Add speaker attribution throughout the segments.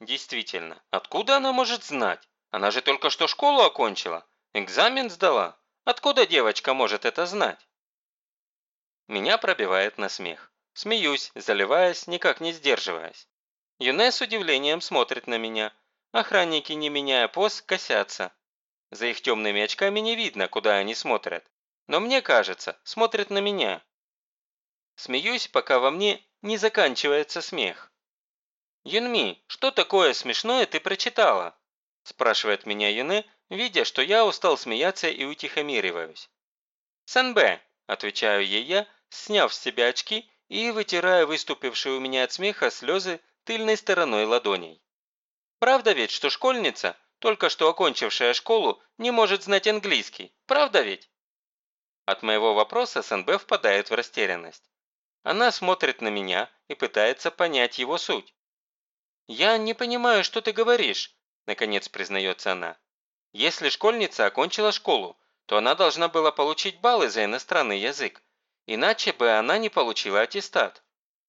Speaker 1: Действительно, откуда она может знать? Она же только что школу окончила, экзамен сдала. Откуда девочка может это знать? Меня пробивает на смех. Смеюсь, заливаясь, никак не сдерживаясь. Юне с удивлением смотрит на меня. Охранники, не меняя поз, косятся. За их темными очками не видно, куда они смотрят. Но мне кажется, смотрят на меня. Смеюсь, пока во мне не заканчивается смех. «Юнми, что такое смешное ты прочитала?» спрашивает меня Юне, видя, что я устал смеяться и утихомириваюсь. «Санбэ», отвечаю ей я, сняв с себя очки и вытирая выступившие у меня от смеха слезы тыльной стороной ладоней. Правда ведь, что школьница, только что окончившая школу, не может знать английский? Правда ведь? От моего вопроса СНБ впадает в растерянность. Она смотрит на меня и пытается понять его суть. «Я не понимаю, что ты говоришь», – наконец признается она. «Если школьница окончила школу, то она должна была получить баллы за иностранный язык, Иначе бы она не получила аттестат.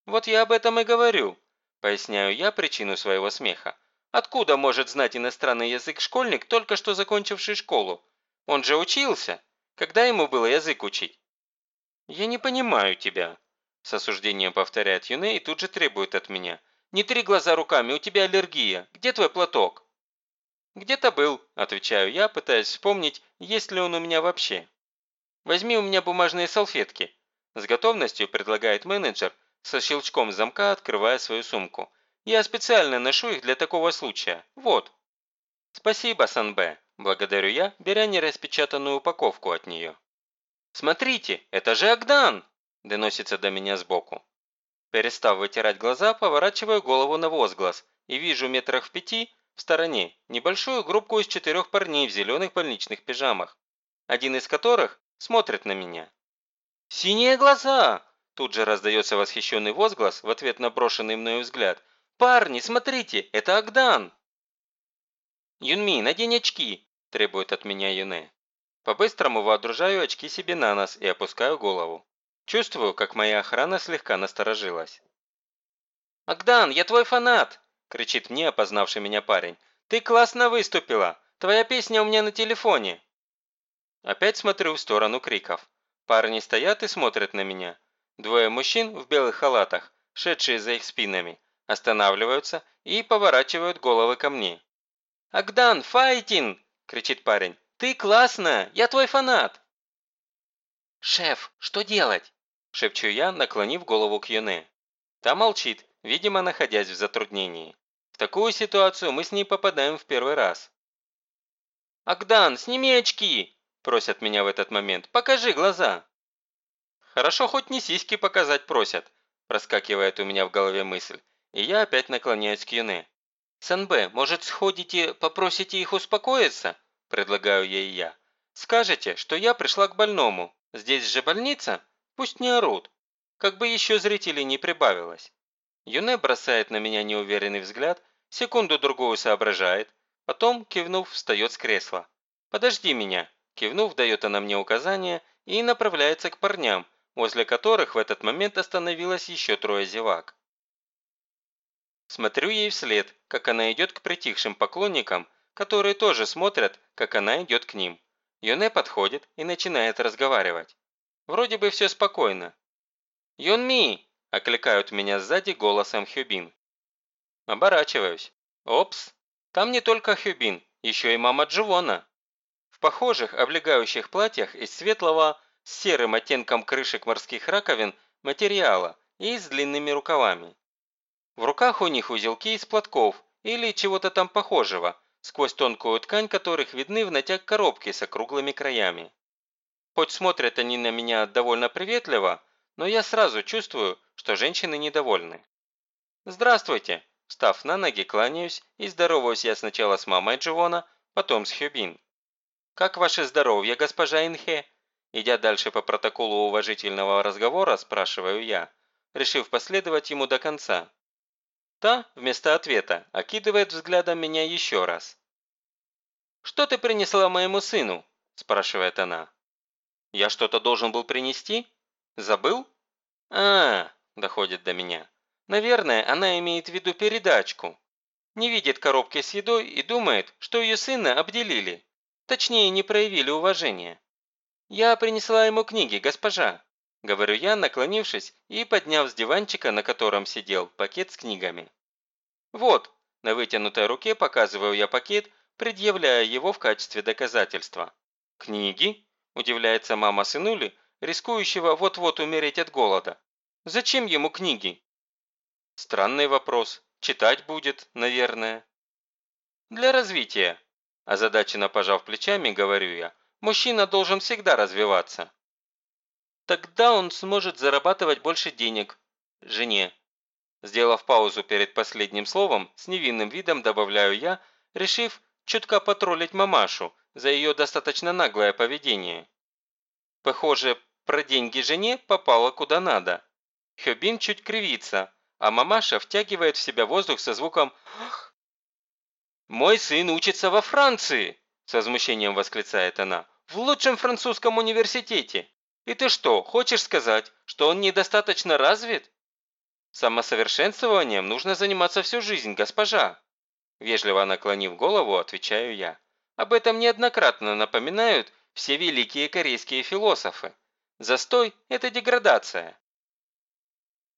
Speaker 1: Вот я об этом и говорю. Поясняю я причину своего смеха. Откуда может знать иностранный язык школьник, только что закончивший школу? Он же учился. Когда ему было язык учить? Я не понимаю тебя. С осуждением повторяет Юне и тут же требует от меня. Не три глаза руками, у тебя аллергия. Где твой платок? «Где-то был», – отвечаю я, пытаясь вспомнить, есть ли он у меня вообще. «Возьми у меня бумажные салфетки», с готовностью предлагает менеджер, со щелчком замка открывая свою сумку. «Я специально ношу их для такого случая. Вот». «Спасибо, Санбэ», – благодарю я, беря нераспечатанную упаковку от нее. «Смотрите, это же Агдан!» – доносится до меня сбоку. Перестав вытирать глаза, поворачиваю голову на возглас и вижу метрах в пяти в стороне небольшую группку из четырех парней в зеленых больничных пижамах, один из которых смотрит на меня. «Синие глаза!» Тут же раздается восхищенный возглас в ответ на брошенный мною взгляд. «Парни, смотрите, это Агдан!» «Юнми, надень очки!» – требует от меня Юне. По-быстрому вооружаю очки себе на нос и опускаю голову. Чувствую, как моя охрана слегка насторожилась. «Агдан, я твой фанат!» – кричит мне опознавший меня парень. «Ты классно выступила! Твоя песня у меня на телефоне!» Опять смотрю в сторону криков. Парни стоят и смотрят на меня. Двое мужчин в белых халатах, шедшие за их спинами, останавливаются и поворачивают головы ко мне. «Агдан, файтин!» – кричит парень. «Ты классно! Я твой фанат!» «Шеф, что делать?» – шепчу я, наклонив голову к Юне. Та молчит, видимо, находясь в затруднении. В такую ситуацию мы с ней попадаем в первый раз. «Агдан, сними очки!» Просят меня в этот момент. Покажи глаза. Хорошо, хоть не сиськи показать просят. Проскакивает у меня в голове мысль. И я опять наклоняюсь к Юне. «Санбэ, может, сходите, попросите их успокоиться?» Предлагаю ей я. «Скажете, что я пришла к больному. Здесь же больница? Пусть не орут. Как бы еще зрителей не прибавилось». Юне бросает на меня неуверенный взгляд, секунду-другую соображает, потом, кивнув, встает с кресла. «Подожди меня», Кивнув, дает она мне указание и направляется к парням, возле которых в этот момент остановилось еще трое зевак. Смотрю ей вслед, как она идет к притихшим поклонникам, которые тоже смотрят, как она идет к ним. Юне подходит и начинает разговаривать. Вроде бы все спокойно. «Юнми!» – окликают меня сзади голосом Хюбин. Оборачиваюсь. Опс, там не только Хюбин, еще и мама Дживона в похожих облегающих платьях из светлого с серым оттенком крышек морских раковин материала и с длинными рукавами. В руках у них узелки из платков или чего-то там похожего, сквозь тонкую ткань которых видны в натяг коробки с округлыми краями. Хоть смотрят они на меня довольно приветливо, но я сразу чувствую, что женщины недовольны. «Здравствуйте!» Встав на ноги, кланяюсь и здороваюсь я сначала с мамой Дживона, потом с Хюбин. «Как ваше здоровье, госпожа Инхе?» Идя дальше по протоколу уважительного разговора, спрашиваю я, решив последовать ему до конца. Та, вместо ответа, окидывает взглядом меня еще раз. «Что ты принесла моему сыну?» – спрашивает она. «Я что-то должен был принести? Забыл?» а, доходит до меня. «Наверное, она имеет в виду передачку». Не видит коробки с едой и думает, что ее сына обделили. Точнее, не проявили уважения. «Я принесла ему книги, госпожа», – говорю я, наклонившись и подняв с диванчика, на котором сидел, пакет с книгами. «Вот», – на вытянутой руке показываю я пакет, предъявляя его в качестве доказательства. «Книги?» – удивляется мама сынули, рискующего вот-вот умереть от голода. «Зачем ему книги?» Странный вопрос. Читать будет, наверное. Для развития. Озадаченно пожав плечами, говорю я, мужчина должен всегда развиваться. Тогда он сможет зарабатывать больше денег. Жене. Сделав паузу перед последним словом, с невинным видом добавляю я, решив чутка потроллить мамашу за ее достаточно наглое поведение. Похоже, про деньги жене попало куда надо. Хёбин чуть кривится, а мамаша втягивает в себя воздух со звуком «Ах». «Мой сын учится во Франции!» – с возмущением восклицает она. «В лучшем французском университете! И ты что, хочешь сказать, что он недостаточно развит?» «Самосовершенствованием нужно заниматься всю жизнь, госпожа!» Вежливо наклонив голову, отвечаю я. Об этом неоднократно напоминают все великие корейские философы. Застой – это деградация.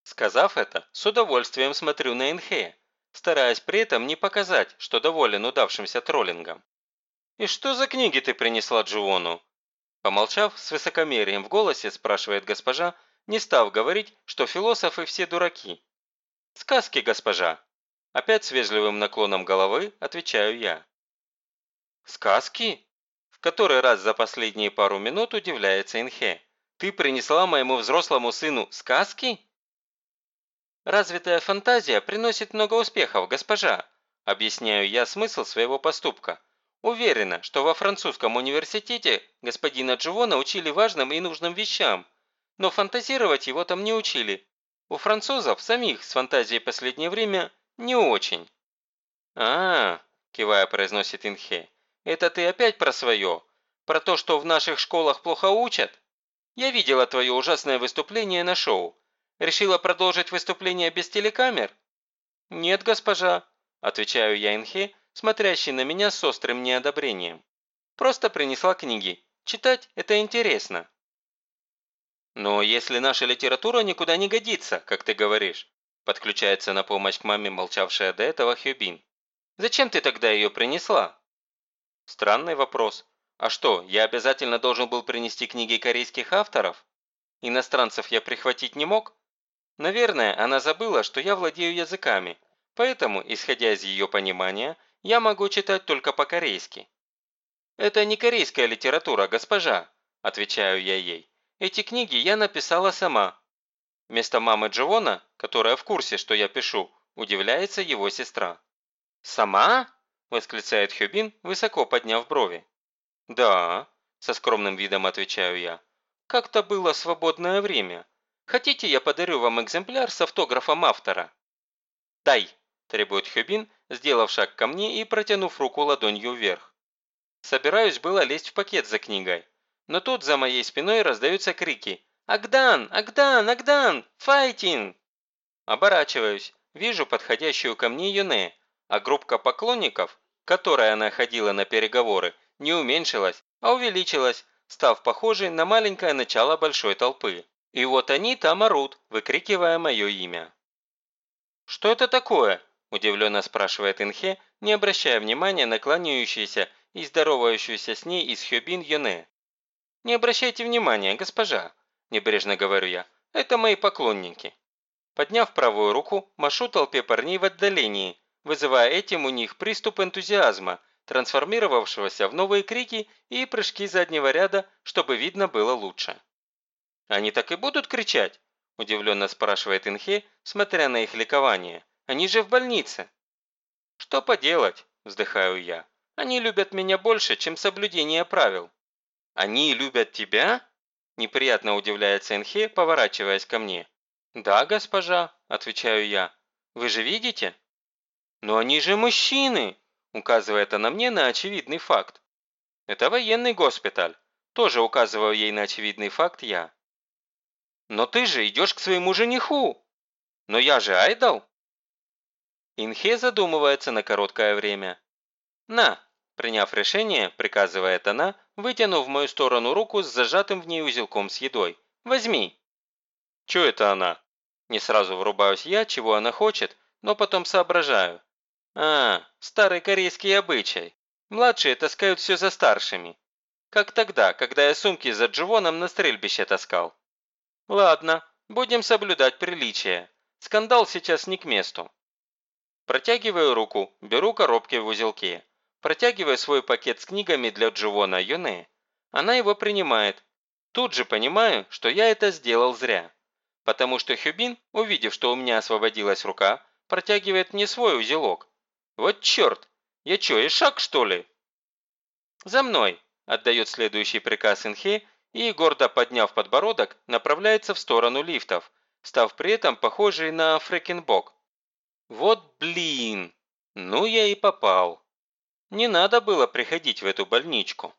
Speaker 1: Сказав это, с удовольствием смотрю на Инхея, стараясь при этом не показать, что доволен удавшимся троллингом. «И что за книги ты принесла Джуону?» Помолчав, с высокомерием в голосе спрашивает госпожа, не став говорить, что философы все дураки. «Сказки, госпожа!» Опять с вежливым наклоном головы отвечаю я. «Сказки?» В который раз за последние пару минут удивляется Инхе. «Ты принесла моему взрослому сыну сказки?» «Развитая фантазия приносит много успехов, госпожа», объясняю я смысл своего поступка. Уверена, что во французском университете господина Дживона учили важным и нужным вещам, но фантазировать его там не учили. У французов самих с фантазией последнее время не очень. а, -а, -а кивая произносит Инхе, это ты опять про свое? Про то, что в наших школах плохо учат? Я видела твое ужасное выступление на шоу. Решила продолжить выступление без телекамер?» «Нет, госпожа», – отвечаю я Инхе, смотрящий на меня с острым неодобрением. «Просто принесла книги. Читать – это интересно». «Но если наша литература никуда не годится, как ты говоришь», подключается на помощь к маме молчавшая до этого Хюбин. «Зачем ты тогда ее принесла?» Странный вопрос. А что, я обязательно должен был принести книги корейских авторов? Иностранцев я прихватить не мог? Наверное, она забыла, что я владею языками, поэтому, исходя из ее понимания, я могу читать только по-корейски. «Это не корейская литература, госпожа», – отвечаю я ей. «Эти книги я написала сама». Вместо мамы Дживона, которая в курсе, что я пишу, удивляется его сестра. «Сама?» – восклицает Хюбин, высоко подняв брови. «Да», – со скромным видом отвечаю я. «Как-то было свободное время. Хотите, я подарю вам экземпляр с автографом автора?» «Дай!» – требует Хюбин, сделав шаг ко мне и протянув руку ладонью вверх. Собираюсь было лезть в пакет за книгой, но тут за моей спиной раздаются крики «Агдан! Агдан! Агдан! Файтин!» Оборачиваюсь, вижу подходящую ко мне Юне, а группка поклонников, которой она ходила на переговоры, не уменьшилась, а увеличилась, став похожей на маленькое начало большой толпы. И вот они там орут, выкрикивая мое имя. «Что это такое?» – удивленно спрашивает Инхе, не обращая внимания на кланяющуюся и здоровающуюся с ней из Хёбин Йоне. «Не обращайте внимания, госпожа», – небрежно говорю я, – «это мои поклонники». Подняв правую руку, машу толпе парней в отдалении, вызывая этим у них приступ энтузиазма, трансформировавшегося в новые крики и прыжки заднего ряда, чтобы видно было лучше. «Они так и будут кричать?» – удивленно спрашивает Инхе, смотря на их ликование. «Они же в больнице!» «Что поделать?» – вздыхаю я. «Они любят меня больше, чем соблюдение правил». «Они любят тебя?» – неприятно удивляется Инхе, поворачиваясь ко мне. «Да, госпожа», – отвечаю я. «Вы же видите?» «Но они же мужчины!» – указывает она мне на очевидный факт. «Это военный госпиталь», – тоже указываю ей на очевидный факт я. Но ты же идешь к своему жениху. Но я же айдол. Инхе задумывается на короткое время. «На!» – приняв решение, приказывает она, вытянув в мою сторону руку с зажатым в ней узелком с едой. «Возьми!» «Чё это она?» Не сразу врубаюсь я, чего она хочет, но потом соображаю. А, старый корейский обычай. Младшие таскают все за старшими. Как тогда, когда я сумки за Дживоном на стрельбище таскал. Ладно, будем соблюдать приличие. Скандал сейчас не к месту. Протягиваю руку, беру коробки в узелке. Протягиваю свой пакет с книгами для Дживона Юне. Она его принимает. Тут же понимаю, что я это сделал зря. Потому что Хюбин, увидев, что у меня освободилась рука, протягивает мне свой узелок. Вот черт! Я чё, ишак что ли? «За мной!» – отдает следующий приказ Инхе и, гордо подняв подбородок, направляется в сторону лифтов, став при этом похожей на фрекенбок. Вот блин! Ну я и попал. Не надо было приходить в эту больничку.